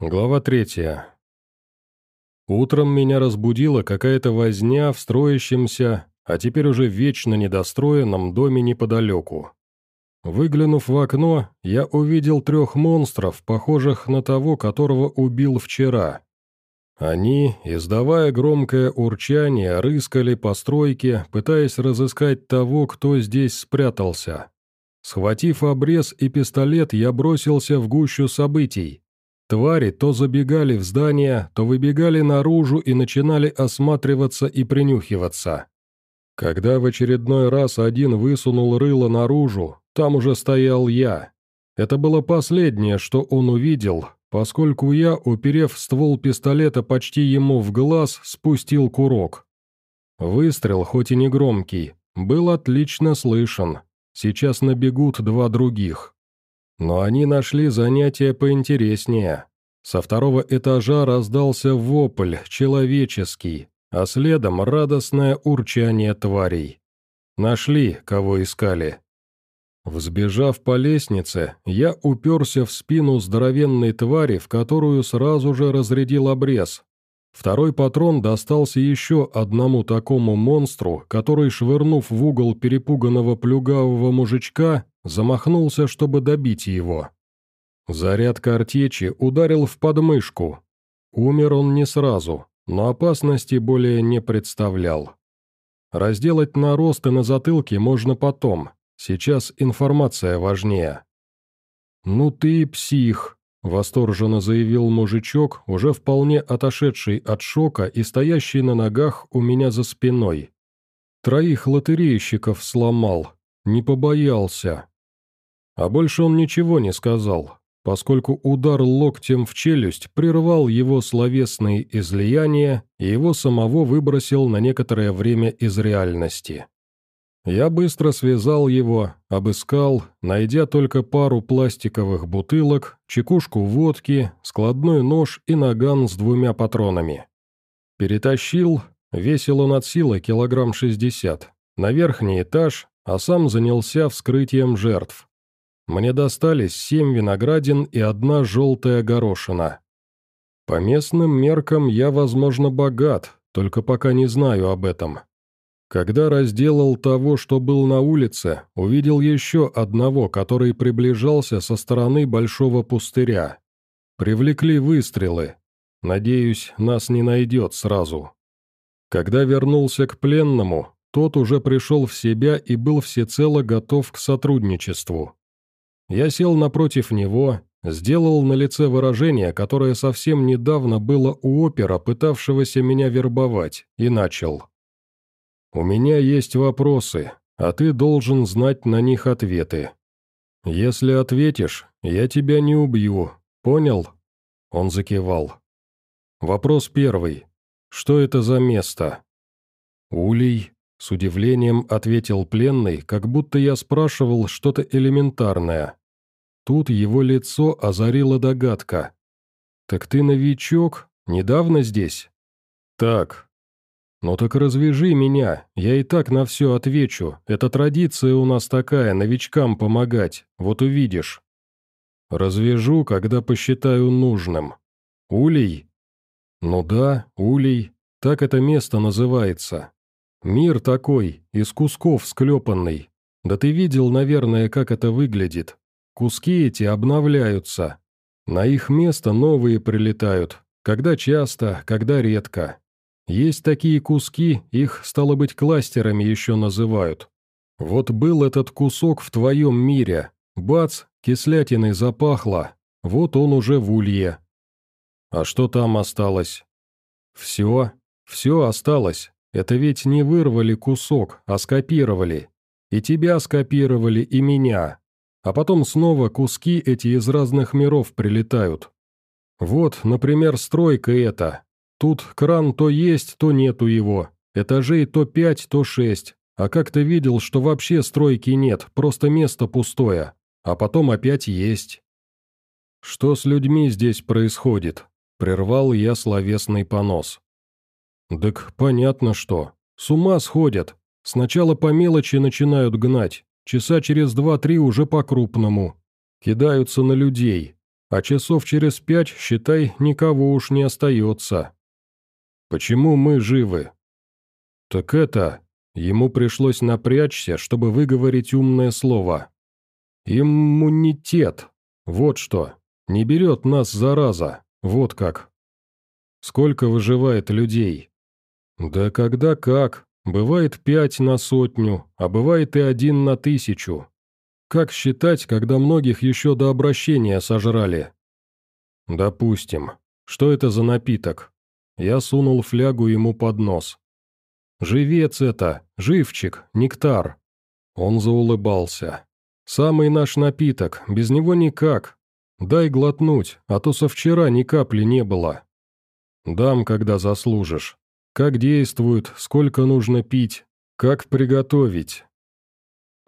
Глава третья. Утром меня разбудила какая-то возня в строящемся, а теперь уже вечно недостроенном доме неподалеку. Выглянув в окно, я увидел трех монстров, похожих на того, которого убил вчера. Они, издавая громкое урчание, рыскали по стройке, пытаясь разыскать того, кто здесь спрятался. Схватив обрез и пистолет, я бросился в гущу событий. Твари то забегали в здание, то выбегали наружу и начинали осматриваться и принюхиваться. Когда в очередной раз один высунул рыло наружу, там уже стоял я. Это было последнее, что он увидел, поскольку я, уперев ствол пистолета почти ему в глаз, спустил курок. Выстрел, хоть и не громкий, был отлично слышен. Сейчас набегут два других. Но они нашли занятие поинтереснее. Со второго этажа раздался вопль, человеческий, а следом радостное урчание тварей. Нашли, кого искали. Взбежав по лестнице, я уперся в спину здоровенной твари, в которую сразу же разрядил обрез. Второй патрон достался еще одному такому монстру, который, швырнув в угол перепуганного плюгавого мужичка, замахнулся, чтобы добить его. Заряд картечи ударил в подмышку. Умер он не сразу, но опасности более не представлял. Разделать наросты на затылке можно потом, сейчас информация важнее. «Ну ты псих», — восторженно заявил мужичок, уже вполне отошедший от шока и стоящий на ногах у меня за спиной. Троих лотерейщиков сломал, не побоялся. А больше он ничего не сказал, поскольку удар локтем в челюсть прервал его словесные излияния и его самого выбросил на некоторое время из реальности. Я быстро связал его, обыскал, найдя только пару пластиковых бутылок, чекушку водки, складной нож и наган с двумя патронами. Перетащил, весил он от силы килограмм шестьдесят, на верхний этаж, а сам занялся вскрытием жертв. Мне достались семь виноградин и одна желтая горошина. По местным меркам я, возможно, богат, только пока не знаю об этом. Когда разделал того, что был на улице, увидел еще одного, который приближался со стороны большого пустыря. Привлекли выстрелы. Надеюсь, нас не найдет сразу. Когда вернулся к пленному, тот уже пришел в себя и был всецело готов к сотрудничеству. Я сел напротив него, сделал на лице выражение, которое совсем недавно было у опера, пытавшегося меня вербовать, и начал. «У меня есть вопросы, а ты должен знать на них ответы. Если ответишь, я тебя не убью, понял?» Он закивал. «Вопрос первый. Что это за место?» «Улей», — с удивлением ответил пленный, как будто я спрашивал что-то элементарное. Тут его лицо озарила догадка. «Так ты новичок? Недавно здесь?» «Так». «Ну так развяжи меня, я и так на все отвечу. Это традиция у нас такая, новичкам помогать, вот увидишь». «Развяжу, когда посчитаю нужным. Улей?» «Ну да, улей. Так это место называется. Мир такой, из кусков склепанный. Да ты видел, наверное, как это выглядит. Куски эти обновляются. На их место новые прилетают, когда часто, когда редко. Есть такие куски, их, стало быть, кластерами еще называют. Вот был этот кусок в твоем мире. Бац, кислятиной запахло. Вот он уже в улье. А что там осталось? Все, все осталось. Это ведь не вырвали кусок, а скопировали. И тебя скопировали, и меня а потом снова куски эти из разных миров прилетают. Вот, например, стройка эта. Тут кран то есть, то нету его. Этажей то пять, то шесть. А как ты видел, что вообще стройки нет, просто место пустое. А потом опять есть. Что с людьми здесь происходит? Прервал я словесный понос. Так понятно что. С ума сходят. Сначала по мелочи начинают гнать, Часа через два-три уже по-крупному. Кидаются на людей. а часов через пять, считай, никого уж не остается. Почему мы живы? Так это, ему пришлось напрячься, чтобы выговорить умное слово. Иммунитет, вот что, не берет нас зараза, вот как. Сколько выживает людей? Да когда как, бывает пять на сотню, а бывает и один на тысячу. Как считать, когда многих еще до обращения сожрали? Допустим. Что это за напиток? Я сунул флягу ему под нос. «Живец это, живчик, нектар». Он заулыбался. «Самый наш напиток, без него никак. Дай глотнуть, а то со вчера ни капли не было». «Дам, когда заслужишь. Как действует, сколько нужно пить, как приготовить».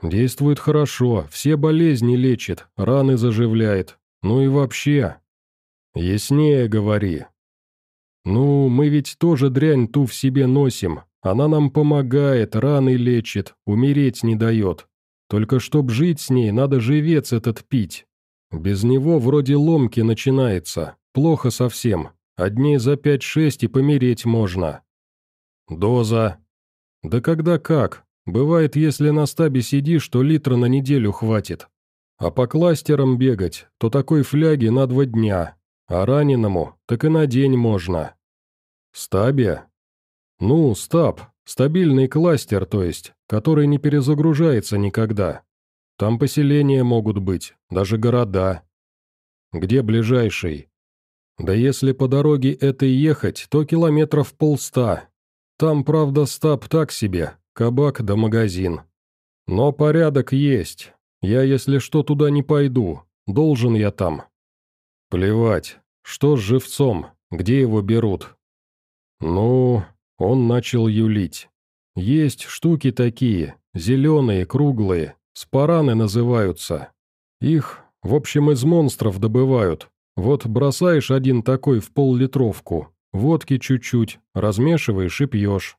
«Действует хорошо, все болезни лечит, раны заживляет. Ну и вообще...» «Яснее говори». «Ну, мы ведь тоже дрянь ту в себе носим. Она нам помогает, раны лечит, умереть не дает. Только чтоб жить с ней, надо живец этот пить. Без него вроде ломки начинается. Плохо совсем. А за пять-шесть и помереть можно». «Доза?» «Да когда как. Бывает, если на стабе сидишь, то литра на неделю хватит. А по кластерам бегать, то такой фляги на два дня, а раненому так и на день можно. Стабе? Ну, стаб, стабильный кластер, то есть, который не перезагружается никогда. Там поселения могут быть, даже города. Где ближайший? Да если по дороге этой ехать, то километров полста. Там, правда, стаб так себе, кабак да магазин. Но порядок есть. Я, если что, туда не пойду. Должен я там. Плевать. Что с живцом? Где его берут? Ну, он начал юлить. Есть штуки такие, зеленые, круглые, спараны называются. Их, в общем, из монстров добывают. Вот бросаешь один такой в пол-литровку, водки чуть-чуть, размешиваешь и пьешь.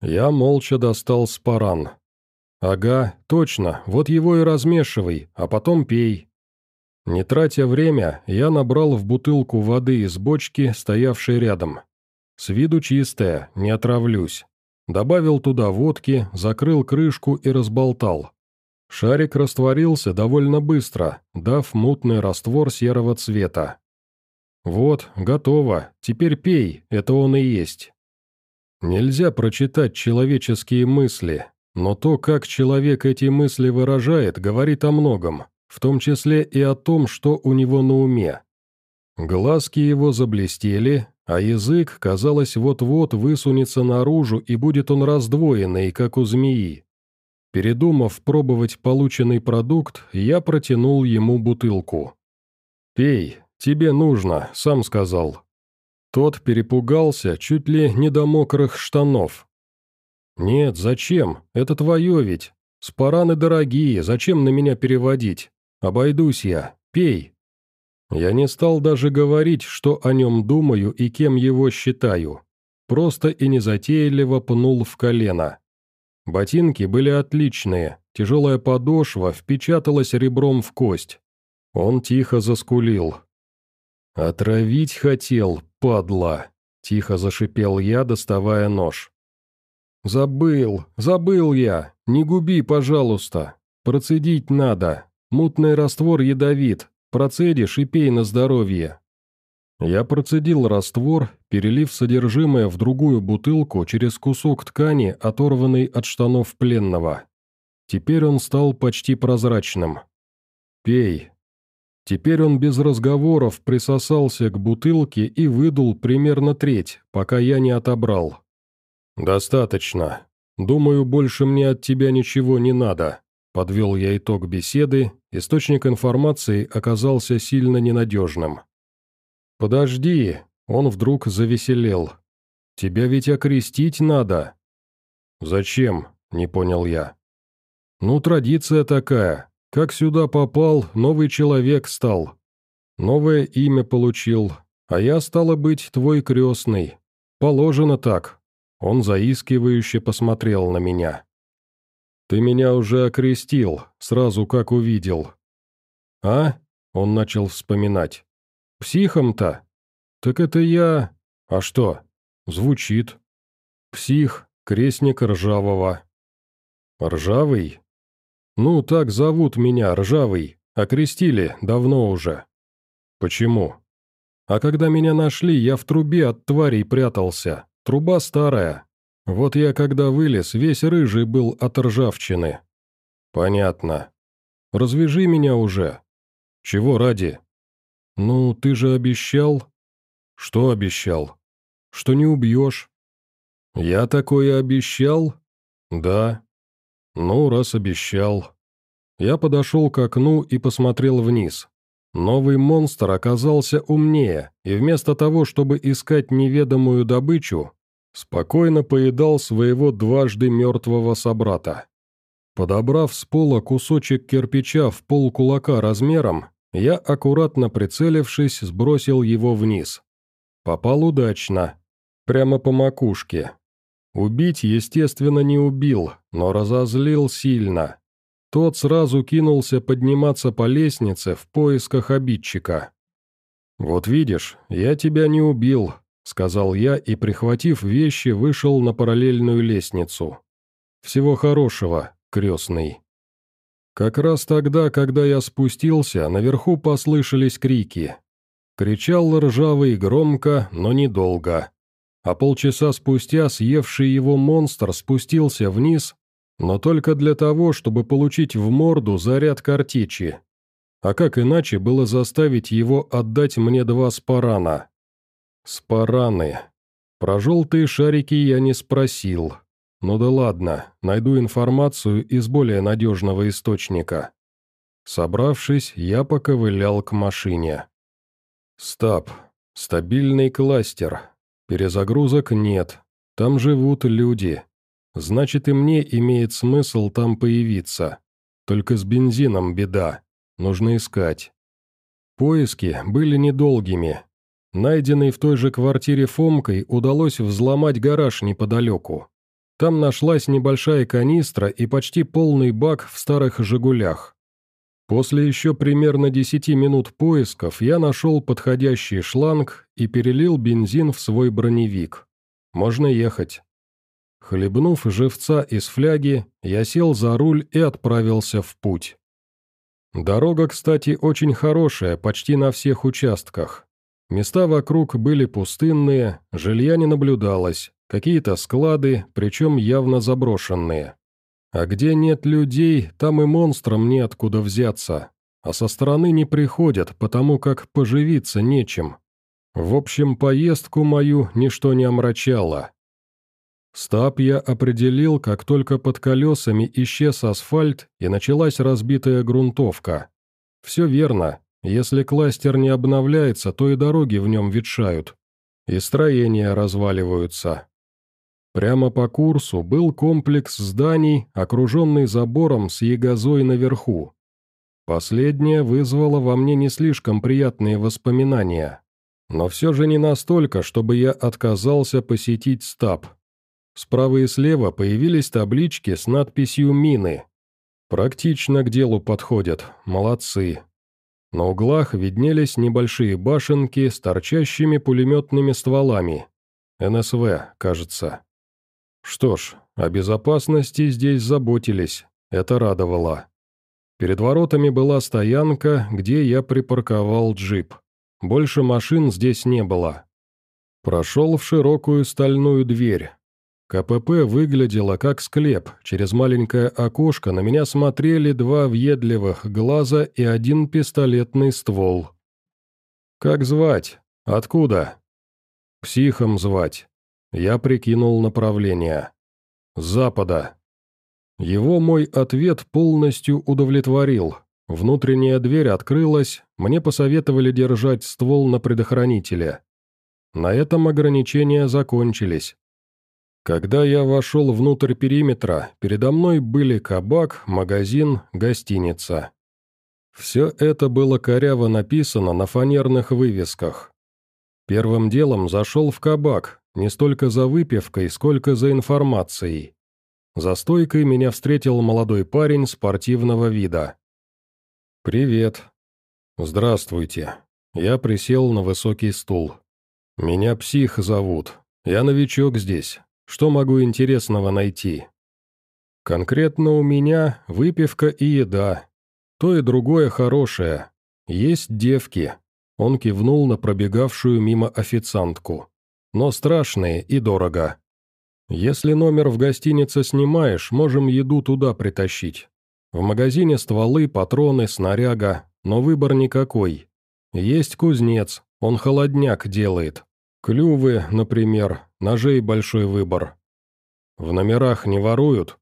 Я молча достал спаран. «Ага, точно, вот его и размешивай, а потом пей. Не тратя время, я набрал в бутылку воды из бочки, стоявшей рядом. С виду чистая, не отравлюсь. Добавил туда водки, закрыл крышку и разболтал. Шарик растворился довольно быстро, дав мутный раствор серого цвета. «Вот, готово, теперь пей, это он и есть». Нельзя прочитать человеческие мысли, но то, как человек эти мысли выражает, говорит о многом в том числе и о том, что у него на уме. Глазки его заблестели, а язык, казалось, вот-вот высунется наружу и будет он раздвоенный, как у змеи. Передумав пробовать полученный продукт, я протянул ему бутылку. «Пей, тебе нужно», — сам сказал. Тот перепугался чуть ли не до мокрых штанов. «Нет, зачем? Это твое ведь. Спараны дорогие, зачем на меня переводить? Обойдусь я. Пей». Я не стал даже говорить, что о нем думаю и кем его считаю. Просто и незатейливо пнул в колено. Ботинки были отличные, тяжелая подошва впечаталась ребром в кость. Он тихо заскулил. «Отравить хотел, падла!» – тихо зашипел я, доставая нож. «Забыл, забыл я! Не губи, пожалуйста! Процедить надо!» Мутный раствор ядовит. Процедишь и пей на здоровье». Я процедил раствор, перелив содержимое в другую бутылку через кусок ткани, оторванный от штанов пленного. Теперь он стал почти прозрачным. «Пей». Теперь он без разговоров присосался к бутылке и выдул примерно треть, пока я не отобрал. «Достаточно. Думаю, больше мне от тебя ничего не надо». Подвел я итог беседы, источник информации оказался сильно ненадежным. «Подожди», — он вдруг завеселел. «Тебя ведь окрестить надо». «Зачем?» — не понял я. «Ну, традиция такая. Как сюда попал, новый человек стал. Новое имя получил, а я, стало быть, твой крестный. Положено так». Он заискивающе посмотрел на меня. «Ты меня уже окрестил, сразу как увидел». «А?» Он начал вспоминать. «Психом-то? Так это я... А что? Звучит. Псих, крестник Ржавого». «Ржавый?» «Ну, так зовут меня, Ржавый. Окрестили, давно уже». «Почему?» «А когда меня нашли, я в трубе от тварей прятался. Труба старая. Вот я когда вылез, весь рыжий был от ржавчины». «Понятно. Развяжи меня уже». «Чего ради?» «Ну, ты же обещал...» «Что обещал?» «Что не убьешь». «Я такое обещал?» «Да». «Ну, раз обещал». Я подошел к окну и посмотрел вниз. Новый монстр оказался умнее, и вместо того, чтобы искать неведомую добычу, спокойно поедал своего дважды мертвого собрата. Подобрав с пола кусочек кирпича в пол кулака размером, я, аккуратно прицелившись, сбросил его вниз. Попал удачно. Прямо по макушке. Убить, естественно, не убил, но разозлил сильно. Тот сразу кинулся подниматься по лестнице в поисках обидчика. «Вот видишь, я тебя не убил», — сказал я и, прихватив вещи, вышел на параллельную лестницу. «Всего хорошего, крестный». Как раз тогда, когда я спустился, наверху послышались крики. Кричал ржавый громко, но недолго. А полчаса спустя съевший его монстр спустился вниз, но только для того, чтобы получить в морду заряд картечи. А как иначе было заставить его отдать мне два спарана? Спараны. Про желтые шарики я не спросил. Ну да ладно, найду информацию из более надежного источника. Собравшись, я поковылял к машине. Стаб. Стабильный кластер. Перезагрузок нет. Там живут люди. Значит, и мне имеет смысл там появиться. Только с бензином беда. Нужно искать. Поиски были недолгими. Найденный в той же квартире Фомкой удалось взломать гараж неподалеку. Там нашлась небольшая канистра и почти полный бак в старых «Жигулях». После еще примерно 10 минут поисков я нашел подходящий шланг и перелил бензин в свой броневик. Можно ехать. Хлебнув живца из фляги, я сел за руль и отправился в путь. Дорога, кстати, очень хорошая, почти на всех участках. Места вокруг были пустынные, жилья не наблюдалось, какие-то склады, причем явно заброшенные. А где нет людей, там и монстрам неоткуда взяться, а со стороны не приходят, потому как поживиться нечем. В общем, поездку мою ничто не омрачало. Стаб я определил, как только под колесами исчез асфальт и началась разбитая грунтовка. Все верно, если кластер не обновляется, то и дороги в нем ветшают, и строения разваливаются. Прямо по курсу был комплекс зданий, окруженный забором с ягозой наверху. Последнее вызвало во мне не слишком приятные воспоминания. Но все же не настолько, чтобы я отказался посетить стаб. Справа и слева появились таблички с надписью «Мины». Практично к делу подходят, молодцы. На углах виднелись небольшие башенки с торчащими пулеметными стволами. НСВ, кажется. Что ж, о безопасности здесь заботились, это радовало. Перед воротами была стоянка, где я припарковал джип. Больше машин здесь не было. Прошел в широкую стальную дверь. КПП выглядело как склеп, через маленькое окошко на меня смотрели два въедливых глаза и один пистолетный ствол. «Как звать? Откуда?» «Психом звать». Я прикинул направление. «С запада». Его мой ответ полностью удовлетворил. Внутренняя дверь открылась, мне посоветовали держать ствол на предохранителе. На этом ограничения закончились. Когда я вошел внутрь периметра, передо мной были кабак, магазин, гостиница. Все это было коряво написано на фанерных вывесках. Первым делом зашел в кабак, не столько за выпивкой, сколько за информацией. За стойкой меня встретил молодой парень спортивного вида. «Привет». «Здравствуйте». Я присел на высокий стул. «Меня псих зовут. Я новичок здесь. Что могу интересного найти?» «Конкретно у меня выпивка и еда. То и другое хорошее. Есть девки». Он кивнул на пробегавшую мимо официантку. «Но страшные и дорого. Если номер в гостинице снимаешь, можем еду туда притащить. В магазине стволы, патроны, снаряга, но выбор никакой. Есть кузнец, он холодняк делает. Клювы, например, ножей большой выбор. В номерах не воруют?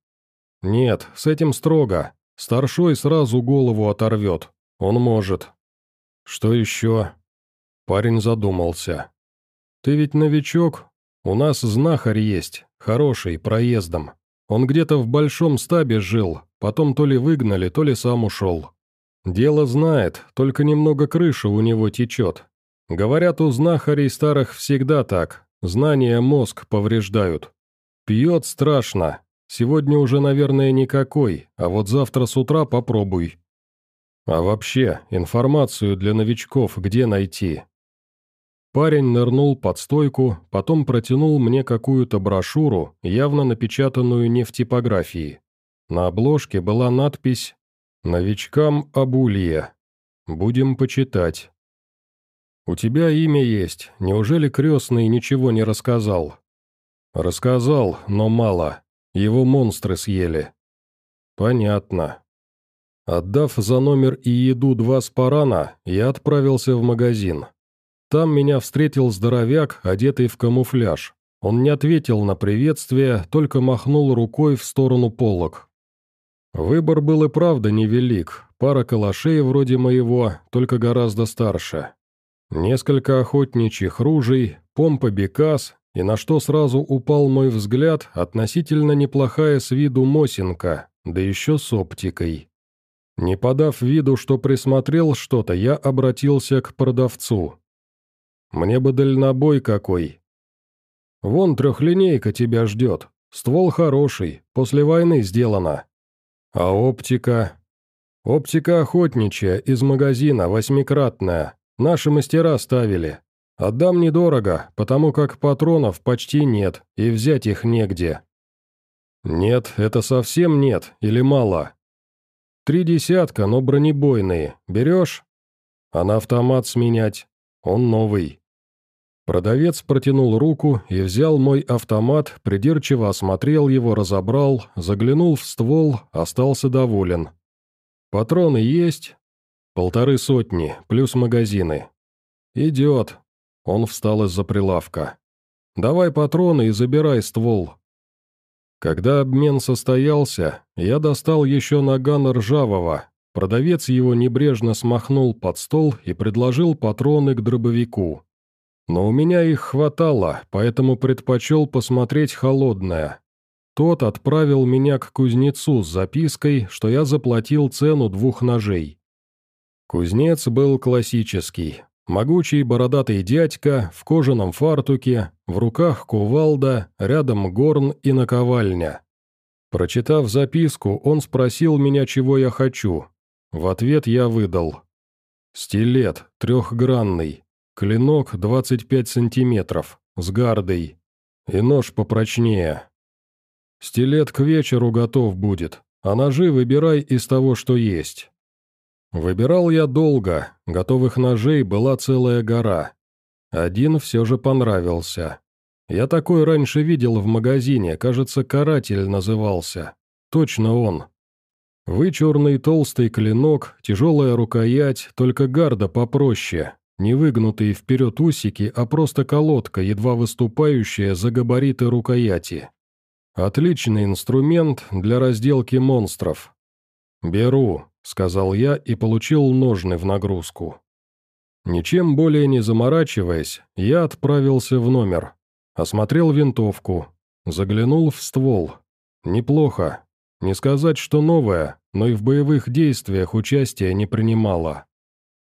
Нет, с этим строго. Старшой сразу голову оторвет. Он может. Что еще? Парень задумался. Ты ведь новичок? У нас знахарь есть, хороший, проездом. Он где-то в большом стабе жил, потом то ли выгнали, то ли сам ушел. Дело знает, только немного крыша у него течет. Говорят, у знахарей старых всегда так, знания мозг повреждают. Пьет страшно, сегодня уже, наверное, никакой, а вот завтра с утра попробуй. А вообще, информацию для новичков где найти? Парень нырнул под стойку, потом протянул мне какую-то брошюру, явно напечатанную не в типографии. На обложке была надпись «Новичкам Абулье». Будем почитать. «У тебя имя есть, неужели крестный ничего не рассказал?» «Рассказал, но мало. Его монстры съели». «Понятно». Отдав за номер и еду два спарана, я отправился в магазин. Там меня встретил здоровяк, одетый в камуфляж. Он не ответил на приветствие, только махнул рукой в сторону полок. Выбор был и правда невелик, пара калашей вроде моего, только гораздо старше. Несколько охотничьих ружей, помпа Бекас, и на что сразу упал мой взгляд, относительно неплохая с виду Мосинка, да еще с оптикой. Не подав виду, что присмотрел что-то, я обратился к продавцу. «Мне бы дальнобой какой». «Вон трехлинейка тебя ждет, ствол хороший, после войны сделана», а оптика? Оптика охотничья, из магазина, восьмикратная. Наши мастера ставили. Отдам недорого, потому как патронов почти нет, и взять их негде. Нет, это совсем нет, или мало? Три десятка, но бронебойные. Берешь? А на автомат сменять? Он новый. Продавец протянул руку и взял мой автомат, придирчиво осмотрел его, разобрал, заглянул в ствол, остался доволен. «Патроны есть?» «Полторы сотни, плюс магазины». «Идет». Он встал из-за прилавка. «Давай патроны и забирай ствол». Когда обмен состоялся, я достал еще наган ржавого. Продавец его небрежно смахнул под стол и предложил патроны к дробовику. Но у меня их хватало, поэтому предпочел посмотреть холодное. Тот отправил меня к кузнецу с запиской, что я заплатил цену двух ножей. Кузнец был классический. Могучий бородатый дядька, в кожаном фартуке, в руках кувалда, рядом горн и наковальня. Прочитав записку, он спросил меня, чего я хочу. В ответ я выдал. «Стилет, трехгранный, Клинок 25 сантиметров, с гардой. И нож попрочнее. Стилет к вечеру готов будет, а ножи выбирай из того, что есть. Выбирал я долго, готовых ножей была целая гора. Один все же понравился. Я такой раньше видел в магазине, кажется, каратель назывался. Точно он. Вычурный толстый клинок, тяжелая рукоять, только гарда попроще, не выгнутые вперед усики, а просто колодка, едва выступающая за габариты рукояти. Отличный инструмент для разделки монстров. «Беру», — сказал я и получил ножны в нагрузку. Ничем более не заморачиваясь, я отправился в номер. Осмотрел винтовку. Заглянул в ствол. Неплохо. Не сказать, что новая, но и в боевых действиях участия не принимала.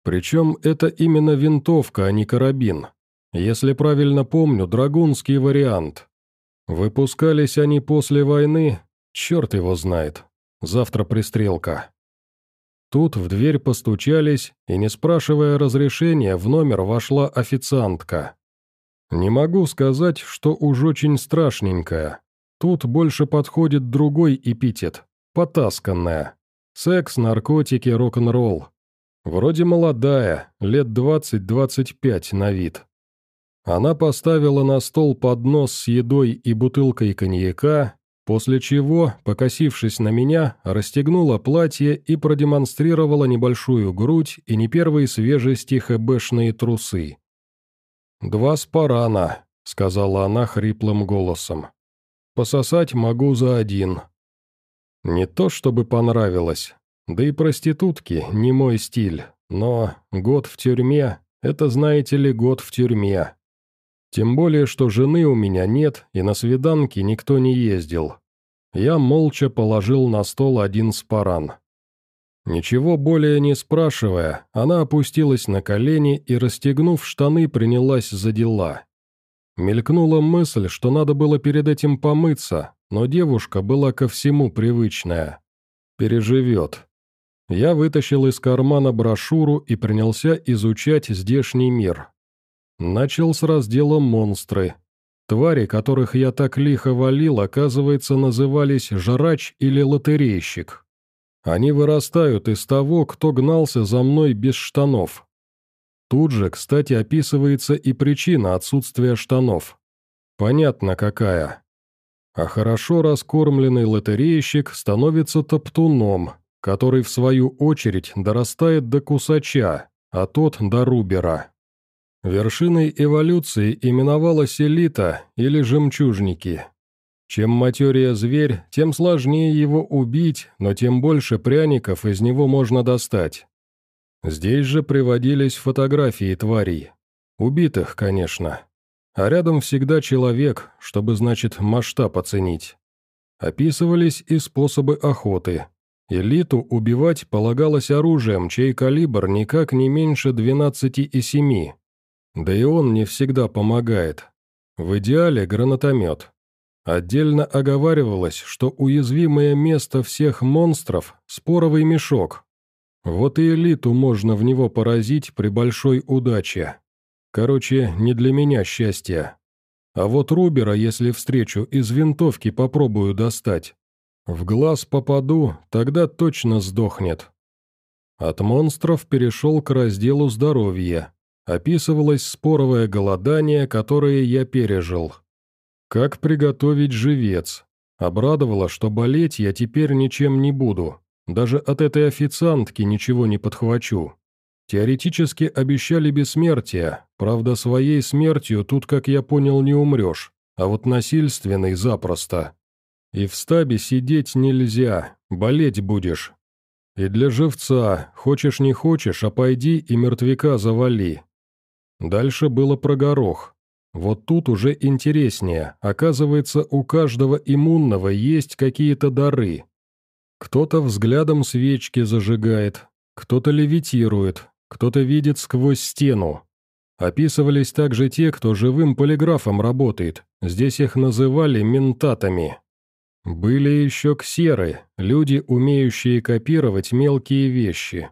Причем это именно винтовка, а не карабин. Если правильно помню, драгунский вариант. Выпускались они после войны, черт его знает. Завтра пристрелка. Тут в дверь постучались, и, не спрашивая разрешения, в номер вошла официантка. Не могу сказать, что уж очень страшненькая. Тут больше подходит другой эпитет – потасканная. Секс, наркотики, рок-н-ролл. Вроде молодая, лет 20-25 на вид. Она поставила на стол поднос с едой и бутылкой коньяка, после чего, покосившись на меня, расстегнула платье и продемонстрировала небольшую грудь и не первой свежести хэбэшные трусы. «Два спарана», — сказала она хриплым голосом. «Пососать могу за один». Не то чтобы понравилось, да и проститутки не мой стиль, но год в тюрьме — это, знаете ли, год в тюрьме. Тем более, что жены у меня нет, и на свиданки никто не ездил. Я молча положил на стол один спаран. Ничего более не спрашивая, она опустилась на колени и, расстегнув штаны, принялась за дела. Мелькнула мысль, что надо было перед этим помыться, но девушка была ко всему привычная. Переживет. Я вытащил из кармана брошюру и принялся изучать здешний мир. Начал с раздела «Монстры». Твари, которых я так лихо валил, оказывается, назывались «жрач» или «лотерейщик». Они вырастают из того, кто гнался за мной без штанов. Тут же, кстати, описывается и причина отсутствия штанов. Понятно, какая. А хорошо раскормленный лотерейщик становится топтуном, который, в свою очередь, дорастает до кусача, а тот – до рубера. Вершиной эволюции именовалась элита или жемчужники. Чем материя зверь, тем сложнее его убить, но тем больше пряников из него можно достать. Здесь же приводились фотографии тварей. Убитых, конечно. А рядом всегда человек, чтобы, значит, масштаб оценить. Описывались и способы охоты. Элиту убивать полагалось оружием, чей калибр никак не меньше 12,7. Да и он не всегда помогает. В идеале гранатомет. Отдельно оговаривалось, что уязвимое место всех монстров – споровый мешок. Вот и элиту можно в него поразить при большой удаче. Короче, не для меня счастье. А вот Рубера, если встречу, из винтовки попробую достать. В глаз попаду, тогда точно сдохнет. От монстров перешел к разделу здоровья описывалось споровое голодание, которое я пережил. Как приготовить живец. Обрадовало, что болеть я теперь ничем не буду. Даже от этой официантки ничего не подхвачу. Теоретически обещали бессмертие, правда, своей смертью тут, как я понял, не умрешь, а вот насильственный запросто. И в стабе сидеть нельзя, болеть будешь. И для живца, хочешь не хочешь, а пойди и мертвяка завали, Дальше было про горох. Вот тут уже интереснее. Оказывается, у каждого иммунного есть какие-то дары. Кто-то взглядом свечки зажигает, кто-то левитирует, кто-то видит сквозь стену. Описывались также те, кто живым полиграфом работает, здесь их называли ментатами. Были еще ксеры, люди, умеющие копировать мелкие вещи,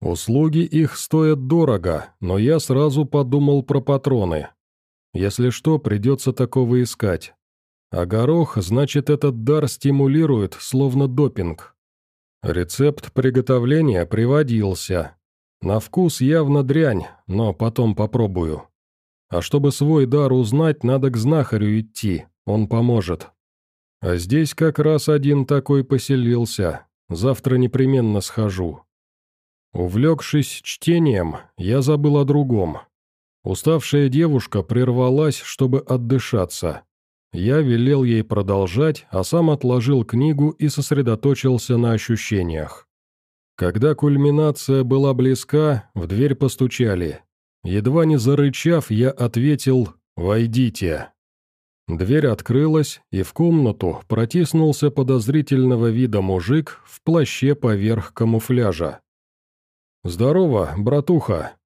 Услуги их стоят дорого, но я сразу подумал про патроны. Если что, придется такого искать. А горох, значит, этот дар стимулирует, словно допинг. Рецепт приготовления приводился. На вкус явно дрянь, но потом попробую. А чтобы свой дар узнать, надо к знахарю идти, он поможет. А здесь как раз один такой поселился, завтра непременно схожу. Увлекшись чтением, я забыл о другом. Уставшая девушка прервалась, чтобы отдышаться. Я велел ей продолжать, а сам отложил книгу и сосредоточился на ощущениях. Когда кульминация была близка, в дверь постучали. Едва не зарычав, я ответил «Войдите». Дверь открылась, и в комнату протиснулся подозрительного вида мужик в плаще поверх камуфляжа. «Здорово, братуха!»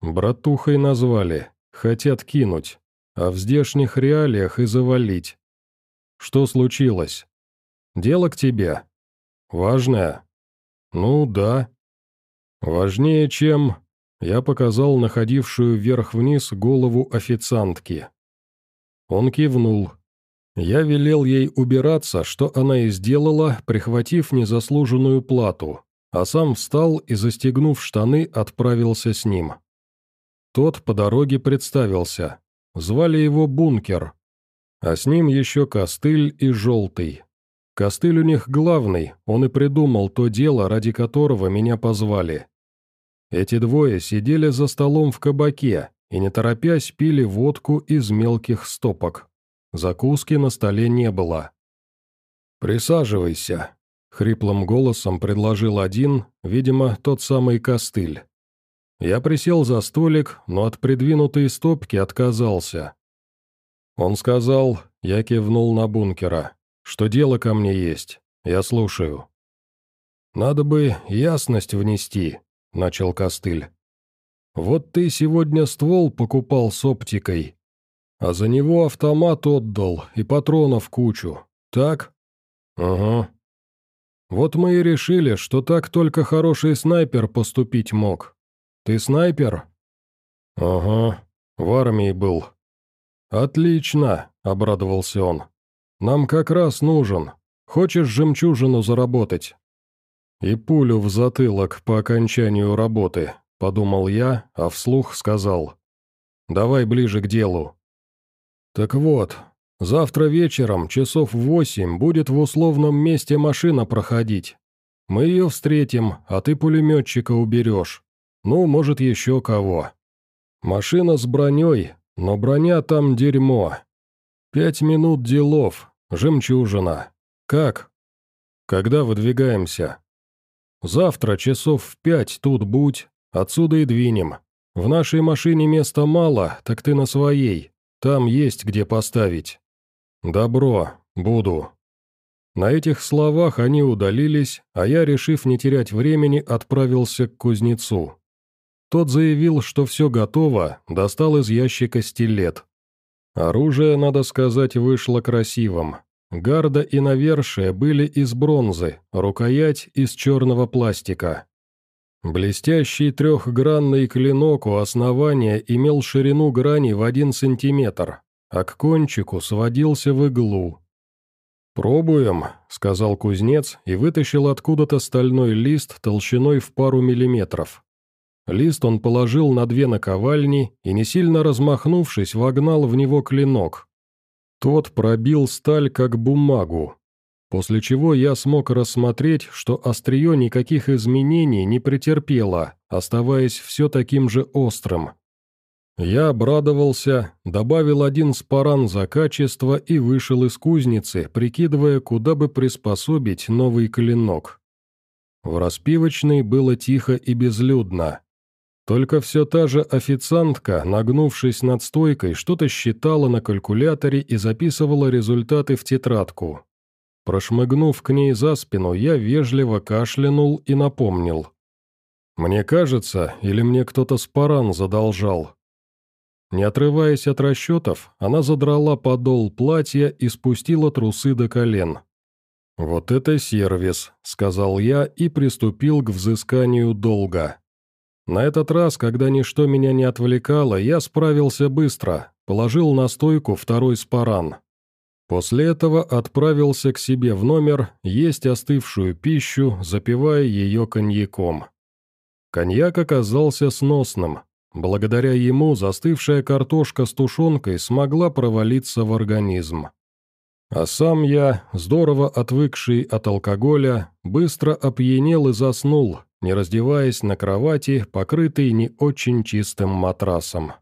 Братухой назвали, хотят кинуть, а в здешних реалиях и завалить. Что случилось? Дело к тебе? Важное? Ну да, «Важнее, чем...» Я показал находившую вверх-вниз голову официантки. Он кивнул. Я велел ей убираться, что она и сделала, прихватив незаслуженную плату, а сам встал и, застегнув штаны, отправился с ним. Тот по дороге представился. Звали его Бункер. А с ним еще Костыль и Желтый. Костыль у них главный, он и придумал то дело, ради которого меня позвали. Эти двое сидели за столом в кабаке и, не торопясь, пили водку из мелких стопок. Закуски на столе не было. «Присаживайся», — хриплым голосом предложил один, видимо, тот самый костыль. Я присел за столик, но от придвинутой стопки отказался. Он сказал, я кивнул на бункера, что дело ко мне есть, я слушаю. «Надо бы ясность внести», — начал Костыль. «Вот ты сегодня ствол покупал с оптикой, а за него автомат отдал и патронов кучу, так?» «Ага». «Вот мы и решили, что так только хороший снайпер поступить мог. Ты снайпер?» «Ага, в армии был». «Отлично», — обрадовался он. «Нам как раз нужен. Хочешь жемчужину заработать?» «И пулю в затылок по окончанию работы», — подумал я, а вслух сказал. «Давай ближе к делу». «Так вот, завтра вечером, часов восемь, будет в условном месте машина проходить. Мы ее встретим, а ты пулеметчика уберешь. Ну, может, еще кого. Машина с броней, но броня там дерьмо. Пять минут делов, жемчужина. Как? Когда выдвигаемся?» Завтра часов в пять тут будь, отсюда и двинем. В нашей машине места мало, так ты на своей. Там есть где поставить». «Добро, буду». На этих словах они удалились, а я, решив не терять времени, отправился к кузнецу. Тот заявил, что все готово, достал из ящика стилет. Оружие, надо сказать, вышло красивым. Гарда и навершие были из бронзы, рукоять из черного пластика. Блестящий трехгранный клинок у основания имел ширину грани в один сантиметр, а к кончику сводился в иглу. «Пробуем», — сказал кузнец и вытащил откуда-то стальной лист толщиной в пару миллиметров. Лист он положил на две наковальни и, не сильно размахнувшись, вогнал в него клинок, тот пробил сталь как бумагу, после чего я смог рассмотреть, что острие никаких изменений не претерпело, оставаясь все таким же острым. Я обрадовался, добавил один спаран за качество и вышел из кузницы, прикидывая, куда бы приспособить новый клинок. В распивочной было тихо и безлюдно. Только все та же официантка, нагнувшись над стойкой, что-то считала на калькуляторе и записывала результаты в тетрадку. Прошмыгнув к ней за спину, я вежливо кашлянул и напомнил. «Мне кажется, или мне кто-то спаран задолжал?» Не отрываясь от расчетов, она задрала подол платья и спустила трусы до колен. «Вот это сервис», — сказал я и приступил к взысканию долга. На этот раз, когда ничто меня не отвлекало, я справился быстро, положил на стойку второй спаран. После этого отправился к себе в номер есть остывшую пищу, запивая ее коньяком. Коньяк оказался сносным. Благодаря ему застывшая картошка с тушенкой смогла провалиться в организм. А сам я, здорово отвыкший от алкоголя, быстро опьянел и заснул, не раздеваясь на кровати, покрытой не очень чистым матрасом.